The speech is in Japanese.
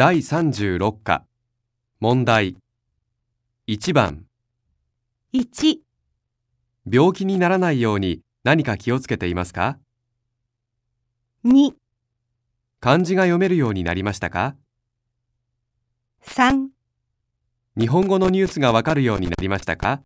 第36課。問題。1番。1、病気にならないように何か気をつけていますか？2、漢字が読めるようになりましたか？3日本語のニュースがわかるようになりましたか？